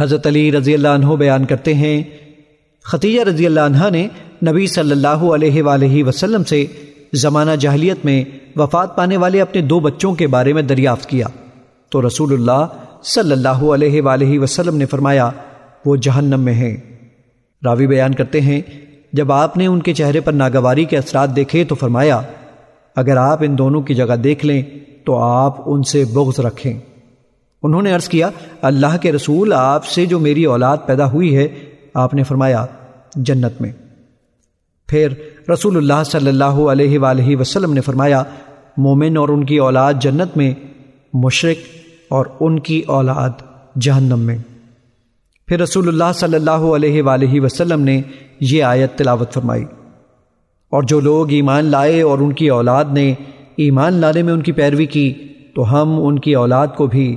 حضرت علی رضی اللہ عنہ بیان کرتے ہیں ختیجہ رضی اللہ عنہ نے نبی صلی اللہ علیہ وآلہ وسلم سے زمانہ جاہلیت میں وفات پانے والے اپنے دو بچوں کے بارے میں دریافت کیا۔ تو رسول اللہ صلی اللہ علیہ وآلہ وسلم نے فرمایا، وہ جہنم میں ہیں۔ راوی بیان کرتے ہیں، جب آپ نے ان کے چہرے پر ناگواری کے اثرات دیکھے تو فرمایا، اگر آپ ان دونوں کی جگہ دیکھ لیں تو آپ ان سے بغز رکھیں۔ انہوں نے عرض کیا، اللہ کے رسول آپ سے جو میری اولاد پیدا ہوئی ہے، آپ نے فرمایا، جنت میں۔ پھر رسول اللہ صلی اللہ علیہ وآلہ وسلم نے فرمایا، مومن اور ان کی اولاد جنت میں، مشرق اور ان کی اولاد جہنم میں۔ پھر رسول اللہ صلی اللہ علیہ وآلہ وسلم نے یہ آیت تلاوت فرمائی۔ اور جو لوگ ایمان لائے اور ان کی اولاد نے ایمان لانے میں ان کی پیروی کی، تو ہم ان کی اولاد کو بھی